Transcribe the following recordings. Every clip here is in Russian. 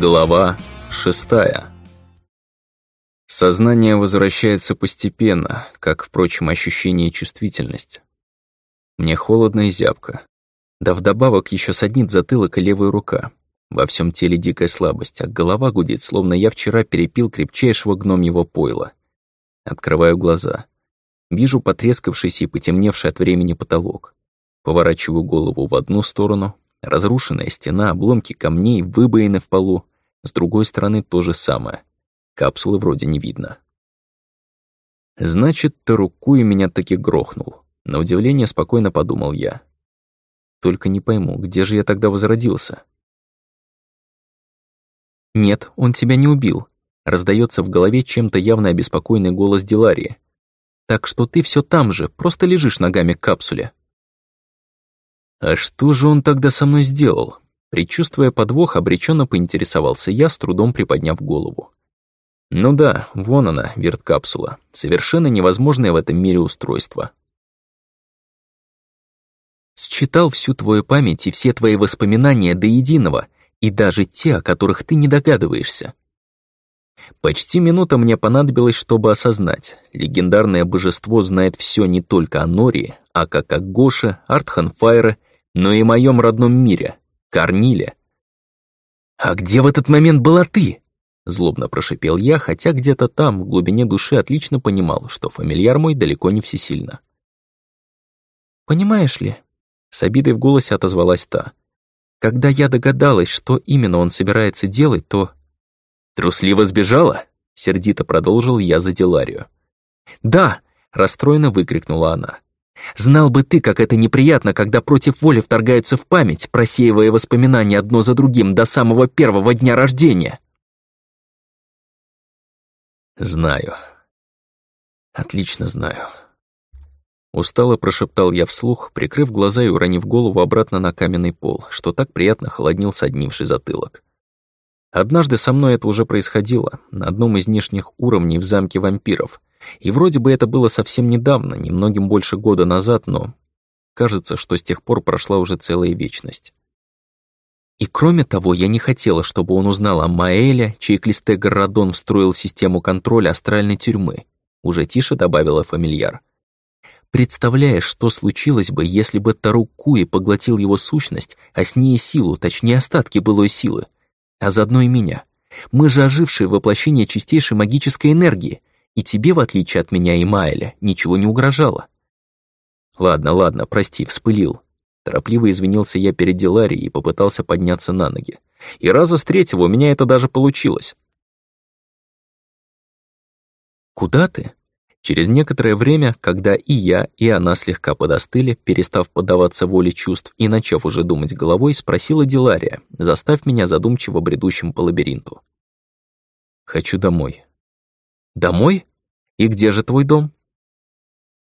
Глава шестая. Сознание возвращается постепенно, как, впрочем, ощущение и чувствительность. Мне холодно и зябко. Да вдобавок еще саднит затылок и левая рука. Во всем теле дикая слабость, а голова гудит, словно я вчера перепил крепчайшего гномьего пойла. Открываю глаза. Вижу потрескавшийся и потемневший от времени потолок. Поворачиваю голову в одну сторону, Разрушенная стена, обломки камней, выбоины в полу. С другой стороны то же самое. Капсулы вроде не видно. Значит, Тарукуи меня таки грохнул. На удивление спокойно подумал я. Только не пойму, где же я тогда возродился? «Нет, он тебя не убил», — раздается в голове чем-то явно обеспокоенный голос Диларии. «Так что ты все там же, просто лежишь ногами к капсуле». А что же он тогда со мной сделал? Причувствуя подвох, обреченно поинтересовался я, с трудом приподняв голову. Ну да, вон она, верткапсула. Совершенно невозможное в этом мире устройство. Считал всю твою память и все твои воспоминания до единого, и даже те, о которых ты не догадываешься. Почти минута мне понадобилась, чтобы осознать. Легендарное божество знает все не только о Нории, а как о Гоше, Артханфайре но и моем родном мире, Корниле. «А где в этот момент была ты?» Злобно прошипел я, хотя где-то там, в глубине души, отлично понимал, что фамильяр мой далеко не всесильна. «Понимаешь ли?» С обидой в голосе отозвалась та. «Когда я догадалась, что именно он собирается делать, то...» «Трусливо сбежала?» Сердито продолжил я за Деларию. «Да!» — расстроенно выкрикнула она. Знал бы ты, как это неприятно, когда против воли вторгаются в память, просеивая воспоминания одно за другим до самого первого дня рождения. Знаю. Отлично знаю. Устало прошептал я вслух, прикрыв глаза и уронив голову обратно на каменный пол, что так приятно холоднил соднивший затылок. Однажды со мной это уже происходило, на одном из нижних уровней в замке вампиров, и вроде бы это было совсем недавно, немногим больше года назад, но кажется, что с тех пор прошла уже целая вечность. И кроме того, я не хотела, чтобы он узнал о Маэле, чей Клистегор Радон встроил в систему контроля астральной тюрьмы. Уже тише добавила фамильяр. Представляешь, что случилось бы, если бы Тарук Куи поглотил его сущность, а с ней силу, точнее остатки былой силы, а заодно и меня. Мы же ожившие воплощение чистейшей магической энергии, и тебе, в отличие от меня и Майля, ничего не угрожало. Ладно, ладно, прости, вспылил. Торопливо извинился я перед Деларией и попытался подняться на ноги. И раза с третьего у меня это даже получилось. «Куда ты?» Через некоторое время, когда и я, и она слегка подостыли, перестав поддаваться воле чувств и начав уже думать головой, спросила Дилария, заставь меня задумчиво бредущим по лабиринту. «Хочу домой», «Домой? И где же твой дом?»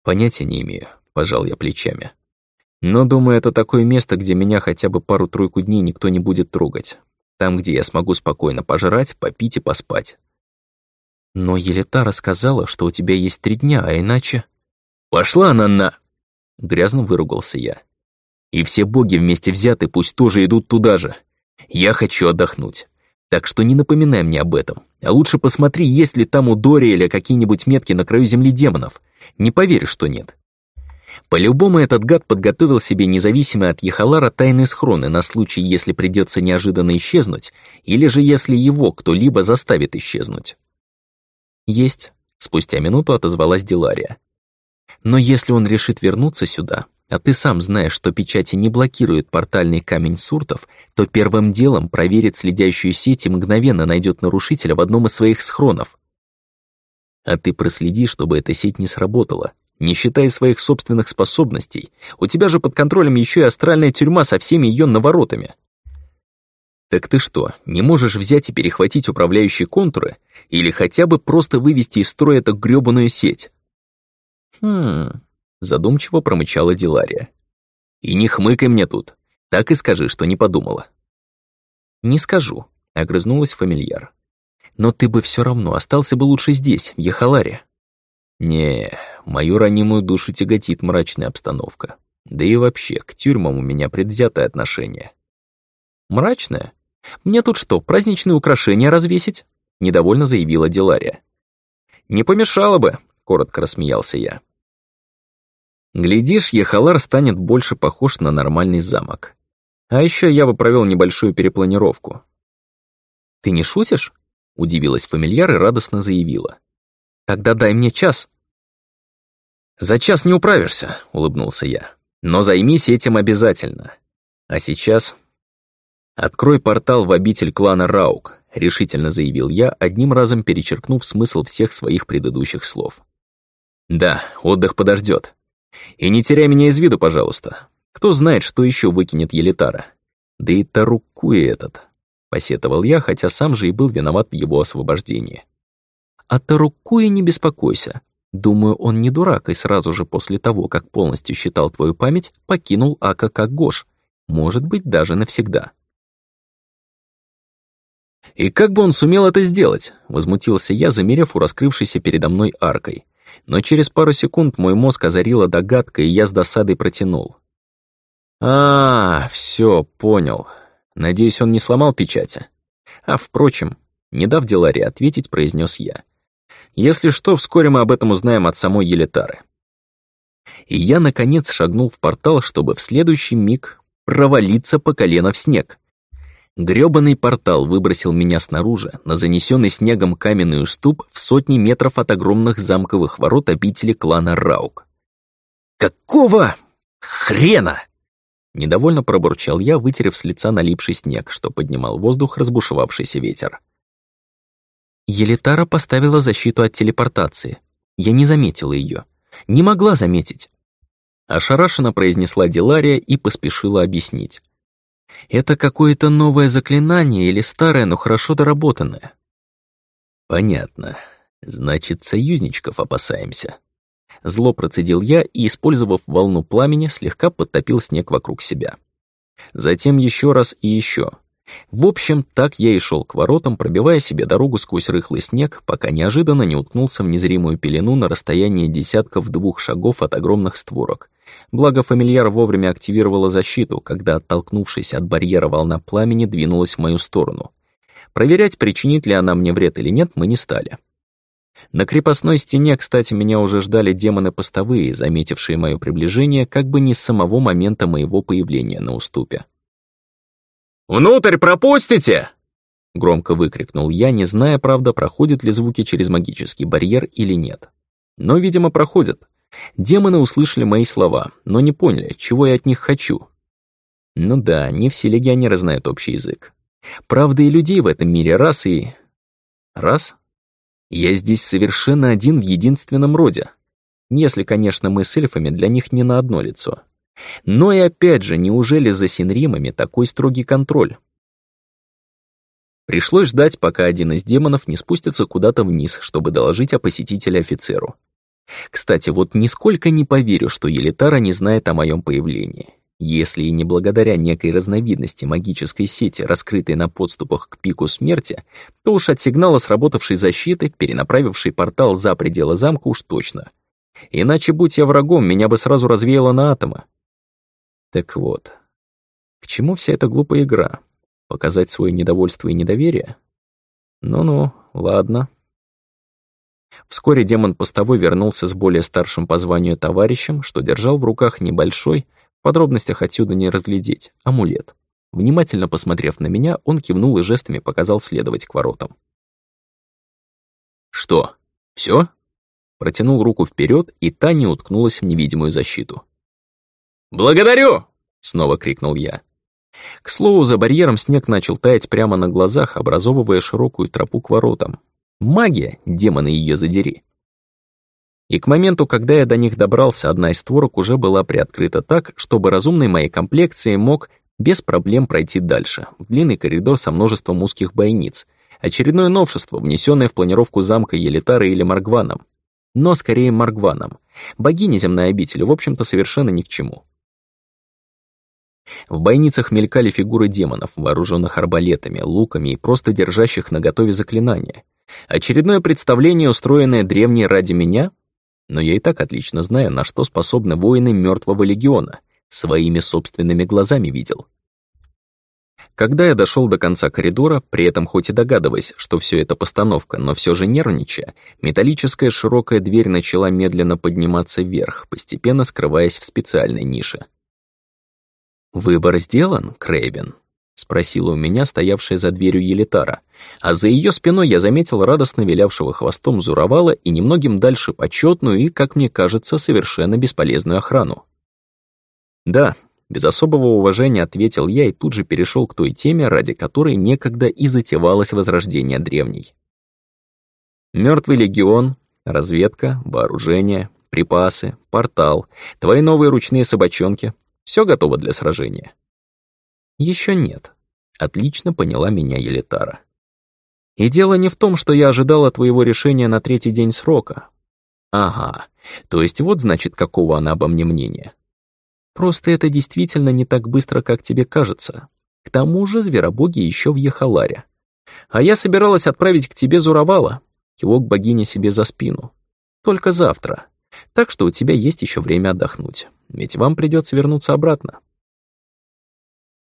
«Понятия не имею», — пожал я плечами. «Но, думаю, это такое место, где меня хотя бы пару-тройку дней никто не будет трогать. Там, где я смогу спокойно пожрать, попить и поспать». «Но Елита рассказала, что у тебя есть три дня, а иначе...» «Пошла она на...» Грязно выругался я. «И все боги вместе взяты пусть тоже идут туда же. Я хочу отдохнуть. Так что не напоминай мне об этом. А лучше посмотри, есть ли там у Дори или какие-нибудь метки на краю земли демонов. Не поверишь, что нет. По-любому этот гад подготовил себе независимый от Ехалара тайные схроны на случай, если придется неожиданно исчезнуть, или же если его кто-либо заставит исчезнуть. «Есть», — спустя минуту отозвалась Дилария. «Но если он решит вернуться сюда, а ты сам знаешь, что печати не блокируют портальный камень суртов, то первым делом проверит следящую сеть и мгновенно найдет нарушителя в одном из своих схронов. А ты проследи, чтобы эта сеть не сработала, не считая своих собственных способностей. У тебя же под контролем еще и астральная тюрьма со всеми ее наворотами. Так ты что, не можешь взять и перехватить управляющие контуры? Или хотя бы просто вывести из строя эту грёбаную сеть? Хм, Задумчиво промычала Дилария. «И не хмыкай мне тут. Так и скажи, что не подумала». «Не скажу», — огрызнулась фамильяр. «Но ты бы все равно остался бы лучше здесь, в Яхаларе». «Не, мою ранимую душу тяготит мрачная обстановка. Да и вообще, к тюрьмам у меня предвзятое отношение». «Мрачное?» Мне тут что, праздничные украшения развесить?» — недовольно заявила Дилария. «Не помешало бы», — коротко рассмеялся я. Глядишь, Ехалар станет больше похож на нормальный замок. А еще я бы провел небольшую перепланировку. «Ты не шутишь?» — удивилась фамильяр и радостно заявила. «Тогда дай мне час». «За час не управишься», — улыбнулся я. «Но займись этим обязательно. А сейчас «Открой портал в обитель клана Раук», — решительно заявил я, одним разом перечеркнув смысл всех своих предыдущих слов. «Да, отдых подождет. И не теряй меня из виду, пожалуйста. Кто знает, что еще выкинет Елитара. Да и Тарукуи этот», — посетовал я, хотя сам же и был виноват в его освобождении. «А Тарукуи не беспокойся. Думаю, он не дурак и сразу же после того, как полностью считал твою память, покинул Ака как Гош. Может быть, даже навсегда». «И как бы он сумел это сделать?» — возмутился я, замерев у раскрывшейся передо мной аркой. Но через пару секунд мой мозг озарила догадка, и я с досадой протянул. «А, все, понял. Надеюсь, он не сломал печати?» А, впрочем, не дав Деларе ответить, произнес я. «Если что, вскоре мы об этом узнаем от самой Елитары». И я, наконец, шагнул в портал, чтобы в следующий миг провалиться по колено в снег. Грёбаный портал выбросил меня снаружи, на занесенный снегом каменный уступ в сотни метров от огромных замковых ворот обители клана Раук. «Какого хрена?» Недовольно пробурчал я, вытерев с лица налипший снег, что поднимал воздух разбушевавшийся ветер. Елитара поставила защиту от телепортации. Я не заметила ее. Не могла заметить. Ошарашенно произнесла Дилария и поспешила объяснить. Это какое-то новое заклинание или старое, но хорошо доработанное? Понятно. Значит, союзничков опасаемся. Зло процедил я и, использовав волну пламени, слегка подтопил снег вокруг себя. Затем еще раз и еще. В общем, так я и шел к воротам, пробивая себе дорогу сквозь рыхлый снег, пока неожиданно не уткнулся в незримую пелену на расстоянии десятков двух шагов от огромных створок, Благо, фамильяр вовремя активировала защиту, когда оттолкнувшись от барьера волна пламени двинулась в мою сторону. Проверять, причинит ли она мне вред или нет, мы не стали. На крепостной стене, кстати, меня уже ждали демоны-постовые, заметившие мое приближение как бы не с самого момента моего появления на уступе. «Внутрь пропустите!» Громко выкрикнул я, не зная, правда, проходят ли звуки через магический барьер или нет. Но, видимо, проходят. Демоны услышали мои слова, но не поняли, чего я от них хочу. Ну да, не все легионеры знают общий язык. Правда, и людей в этом мире раз и... Раз? Я здесь совершенно один в единственном роде. Если, конечно, мы с эльфами для них не на одно лицо. Но и опять же, неужели за Синримами такой строгий контроль? Пришлось ждать, пока один из демонов не спустится куда-то вниз, чтобы доложить о посетителе офицеру. Кстати, вот нисколько не поверю, что Елитара не знает о моем появлении. Если и не благодаря некой разновидности магической сети, раскрытой на подступах к пику смерти, то уж от сигнала сработавшей защиты, перенаправившей портал за пределы замка уж точно. Иначе, будь я врагом, меня бы сразу развеяло на атомы. Так вот, к чему вся эта глупая игра? Показать свое недовольство и недоверие? Ну-ну, ладно. Вскоре демон постовой вернулся с более старшим по званию товарищем, что держал в руках небольшой, в подробностях отсюда не разглядеть, амулет. Внимательно посмотрев на меня, он кивнул и жестами показал следовать к воротам. «Что, все? Протянул руку вперед, и та не уткнулась в невидимую защиту. «Благодарю!» — снова крикнул я. К слову, за барьером снег начал таять прямо на глазах, образовывая широкую тропу к воротам, Магия, демоны ее задери. И к моменту, когда я до них добрался, одна из створок уже была приоткрыта так, чтобы разумный моей комплекции мог без проблем пройти дальше, в длинный коридор со множеством узких бойниц. Очередное новшество, внесенное в планировку замка Елитары или Маргваном. Но скорее Маргваном. Богиня земной обители, в общем-то, совершенно ни к чему. В бойницах мелькали фигуры демонов, вооруженных арбалетами, луками и просто держащих наготове заклинания. Очередное представление, устроенное древней ради меня? Но я и так отлично знаю, на что способны воины мертвого легиона. Своими собственными глазами видел. Когда я дошел до конца коридора, при этом хоть и догадываясь, что все это постановка, но все же нервничая, металлическая широкая дверь начала медленно подниматься вверх, постепенно скрываясь в специальной нише. «Выбор сделан, Крейбен?» — спросила у меня стоявшая за дверью Елитара, а за ее спиной я заметил радостно вилявшего хвостом Зуровала и немногим дальше почетную и, как мне кажется, совершенно бесполезную охрану. «Да», без особого уважения ответил я и тут же перешел к той теме, ради которой некогда и затевалось возрождение древней. Мертвый легион, разведка, вооружение, припасы, портал, твои новые ручные собачонки — все готово для сражения. Еще нет. Отлично поняла меня Елитара. И дело не в том, что я ожидала твоего решения на третий день срока. Ага, то есть вот значит, какого она обо мне мнения. Просто это действительно не так быстро, как тебе кажется. К тому же зверобоги еще в Ехаларе. А я собиралась отправить к тебе Зуровала, кивок богини себе за спину. Только завтра. Так что у тебя есть еще время отдохнуть. Ведь вам придется вернуться обратно.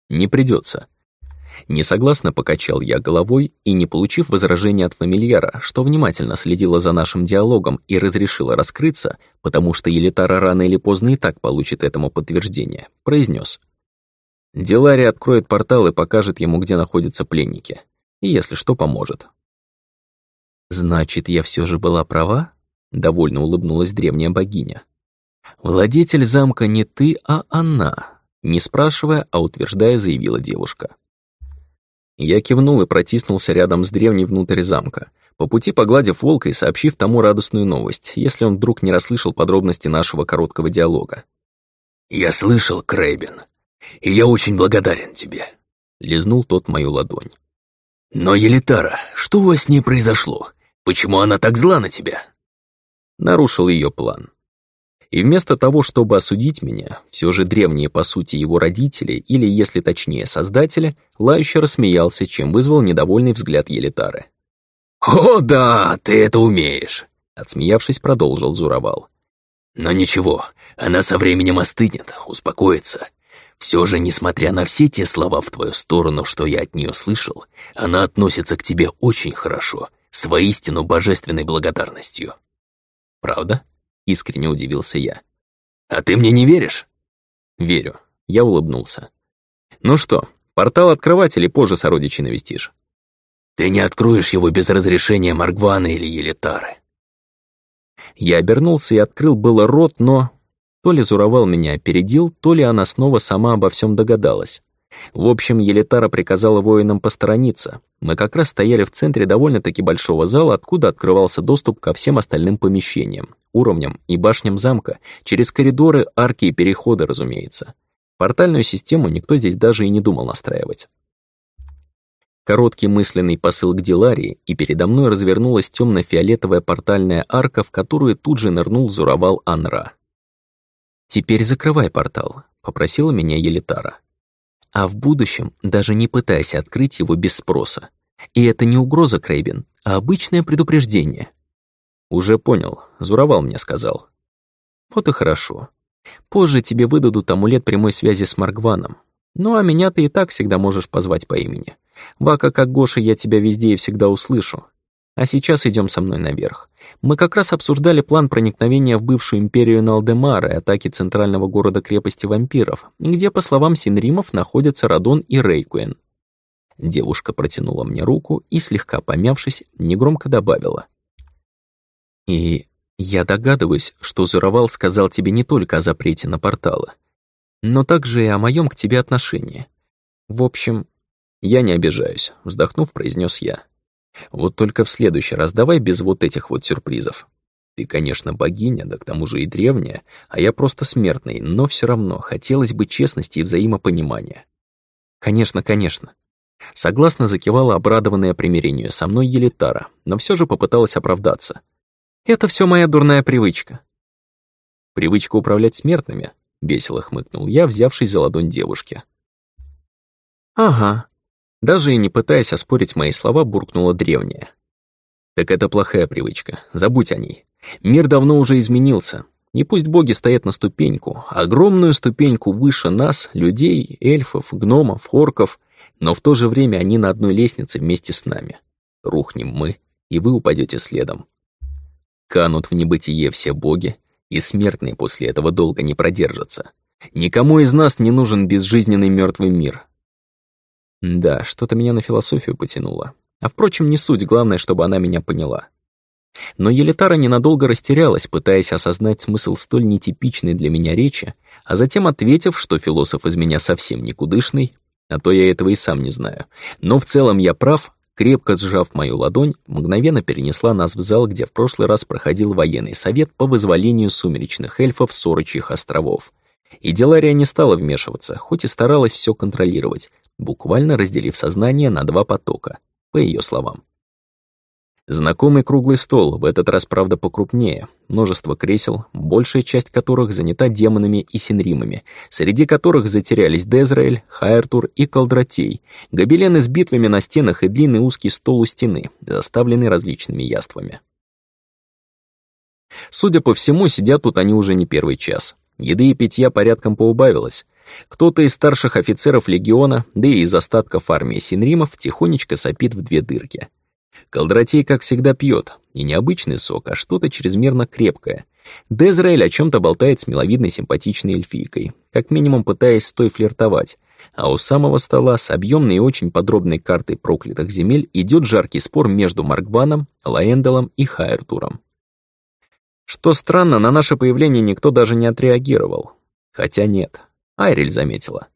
Не придется. Несогласно покачал я головой и, не получив возражения от фамильяра, что внимательно следила за нашим диалогом и разрешила раскрыться, потому что Елитара рано или поздно и так получит этому подтверждение, произнес: Делари откроет портал и покажет ему, где находятся пленники. И если что, поможет. «Значит, я все же была права?» — довольно улыбнулась древняя богиня. «Владетель замка не ты, а она», — не спрашивая, а утверждая, заявила девушка. Я кивнул и протиснулся рядом с древней внутрь замка, по пути погладив волка и сообщив тому радостную новость, если он вдруг не расслышал подробности нашего короткого диалога. «Я слышал, Крейбен, и я очень благодарен тебе», — лизнул тот мою ладонь. «Но, Елитара, что у вас с ней произошло? Почему она так зла на тебя?» Нарушил ее план. И вместо того, чтобы осудить меня, все же древние по сути его родители, или, если точнее, создатели, лающе рассмеялся, чем вызвал недовольный взгляд Елитары. «О, да, ты это умеешь!» Отсмеявшись, продолжил Зуровал. «Но ничего, она со временем остынет, успокоится. Все же, несмотря на все те слова в твою сторону, что я от нее слышал, она относится к тебе очень хорошо, с воистину божественной благодарностью». «Правда?» Искренне удивился я. «А ты мне не веришь?» «Верю». Я улыбнулся. «Ну что, портал открывать или позже сородичей навестишь?» «Ты не откроешь его без разрешения Маргвана или Елитары». Я обернулся и открыл было рот, но... То ли Зуровал меня опередил, то ли она снова сама обо всем догадалась. В общем, Елитара приказала воинам посторониться. Мы как раз стояли в центре довольно-таки большого зала, откуда открывался доступ ко всем остальным помещениям, уровням и башням замка, через коридоры, арки и переходы, разумеется. Портальную систему никто здесь даже и не думал настраивать. Короткий мысленный посыл к Диларии, и передо мной развернулась темно фиолетовая портальная арка, в которую тут же нырнул Зуровал Анра. «Теперь закрывай портал», — попросила меня Елитара. А в будущем даже не пытайся открыть его без спроса. И это не угроза, Крейбен, а обычное предупреждение. Уже понял, Зуровал мне сказал. Вот и хорошо. Позже тебе выдадут амулет прямой связи с Маргваном. Ну а меня ты и так всегда можешь позвать по имени. Вака как Гоша, я тебя везде и всегда услышу. А сейчас идем со мной наверх. Мы как раз обсуждали план проникновения в бывшую империю Налдемара и атаки центрального города-крепости вампиров, где, по словам Синримов, находятся Радон и Рейкуэн. Девушка протянула мне руку и, слегка помявшись, негромко добавила. «И я догадываюсь, что Зуровал сказал тебе не только о запрете на порталы, но также и о моем к тебе отношении. В общем, я не обижаюсь», — вздохнув, произнес я. Вот только в следующий раз давай без вот этих вот сюрпризов. Ты, конечно, богиня, да к тому же и древняя, а я просто смертный, но все равно хотелось бы честности и взаимопонимания. Конечно, конечно. Согласно закивала обрадованная примирению со мной Елитара, но все же попыталась оправдаться. Это все моя дурная привычка. Привычка управлять смертными? Весело хмыкнул я, взявшись за ладонь девушки. Ага, даже и не пытаясь оспорить мои слова, буркнула древняя. Так это плохая привычка, забудь о ней. Мир давно уже изменился. И пусть боги стоят на ступеньку, огромную ступеньку выше нас, людей, эльфов, гномов, орков, но в то же время они на одной лестнице вместе с нами. Рухнем мы, и вы упадете следом. Канут в небытие все боги, и смертные после этого долго не продержатся. Никому из нас не нужен безжизненный мертвый мир. Да, что-то меня на философию потянуло. А впрочем, не суть, главное, чтобы она меня поняла. Но Елитара ненадолго растерялась, пытаясь осознать смысл столь нетипичной для меня речи, а затем ответив, что философ из меня совсем никудышный, а то я этого и сам не знаю. Но в целом я прав, крепко сжав мою ладонь, мгновенно перенесла нас в зал, где в прошлый раз проходил военный совет по вызволению сумеречных эльфов с Орочьих островов. И Делария не стала вмешиваться, хоть и старалась все контролировать, буквально разделив сознание на два потока, по ее словам. Знакомый круглый стол, в этот раз, правда, покрупнее. Множество кресел, большая часть которых занята демонами и синримами, среди которых затерялись Дезраэль, Хайртур и Колдратей, гобелены с битвами на стенах и длинный узкий стол у стены, заставленный различными яствами. Судя по всему, сидят тут они уже не первый час. Еды и питья порядком поубавилось. Кто-то из старших офицеров легиона, да и из остатков армии Синримов, тихонечко сопит в две дырки — Колдратей, как всегда, пьет. И не обычный сок, а что-то чрезмерно крепкое. Дезраэль о чем то болтает с миловидной симпатичной эльфийкой, как минимум пытаясь с той флиртовать. А у самого стола с объемной и очень подробной картой проклятых земель идет жаркий спор между Маркваном, Лаэнделом и Хайртуром. Что странно, на наше появление никто даже не отреагировал. Хотя нет, Айрель заметила.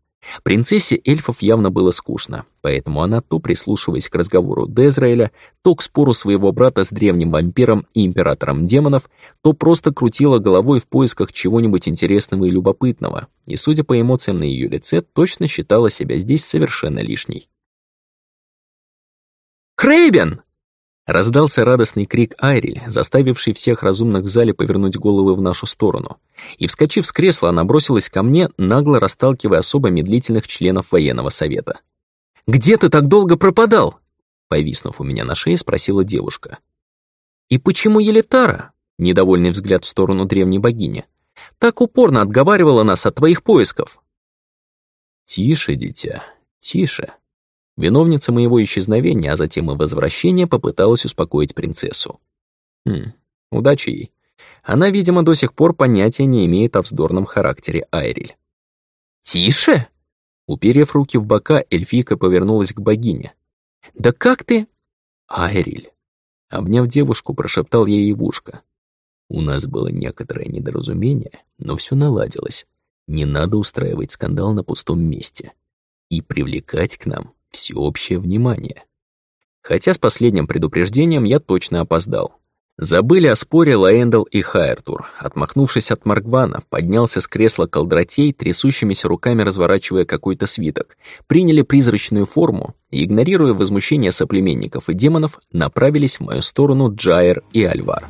Принцессе эльфов явно было скучно, поэтому она то прислушиваясь к разговору Дезраэля, то к спору своего брата с древним вампиром и императором демонов, то просто крутила головой в поисках чего-нибудь интересного и любопытного, и, судя по эмоциям на ее лице, точно считала себя здесь совершенно лишней. «Крейбен!» Раздался радостный крик Айриль, заставивший всех разумных в зале повернуть головы в нашу сторону. И, вскочив с кресла, она бросилась ко мне, нагло расталкивая особо медлительных членов военного совета. «Где ты так долго пропадал?» Повиснув у меня на шее, спросила девушка. «И почему Елитара?» Недовольный взгляд в сторону древней богини. «Так упорно отговаривала нас от твоих поисков». «Тише, дитя, тише», Виновница моего исчезновения, а затем и возвращения, попыталась успокоить принцессу. Хм, удачи ей. Она, видимо, до сих пор понятия не имеет о вздорном характере Айриль. «Тише!» Уперев руки в бока, эльфийка повернулась к богине. «Да как ты?» «Айриль!» Обняв девушку, прошептал ей в ушко. «У нас было некоторое недоразумение, но все наладилось. Не надо устраивать скандал на пустом месте. И привлекать к нам всеобщее внимание. Хотя с последним предупреждением я точно опоздал. Забыли о споре Лаэндал и Хайртур. Отмахнувшись от Маргвана, поднялся с кресла колдратей, трясущимися руками разворачивая какой-то свиток, приняли призрачную форму и, игнорируя возмущение соплеменников и демонов, направились в мою сторону Джайер и Альвар.